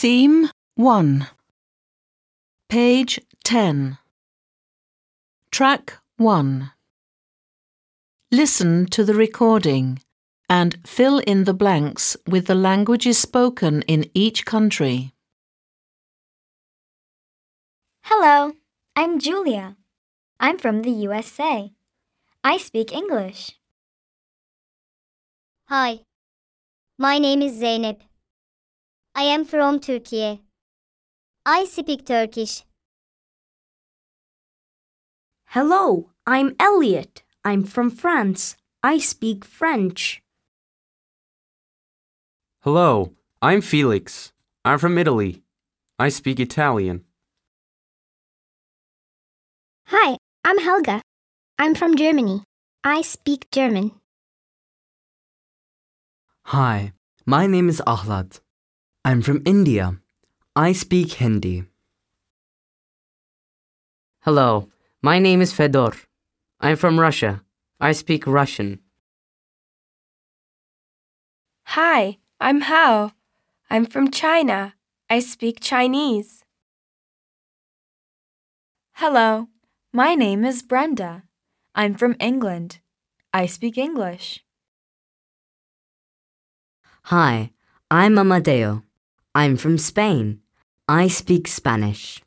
Theme 1 Page 10 Track 1 Listen to the recording and fill in the blanks with the languages spoken in each country. Hello, I'm Julia. I'm from the USA. I speak English. Hi, my name is Zeynep. I am from Turkey. I speak Turkish. Hello, I'm Elliot. I'm from France. I speak French. Hello, I'm Felix. I'm from Italy. I speak Italian. Hi, I'm Helga. I'm from Germany. I speak German. Hi, my name is Ahlad. I'm from India. I speak Hindi. Hello, my name is Fedor. I'm from Russia. I speak Russian. Hi, I'm Hao. I'm from China. I speak Chinese. Hello, my name is Brenda. I'm from England. I speak English. Hi, I'm Amadeo. I'm from Spain. I speak Spanish.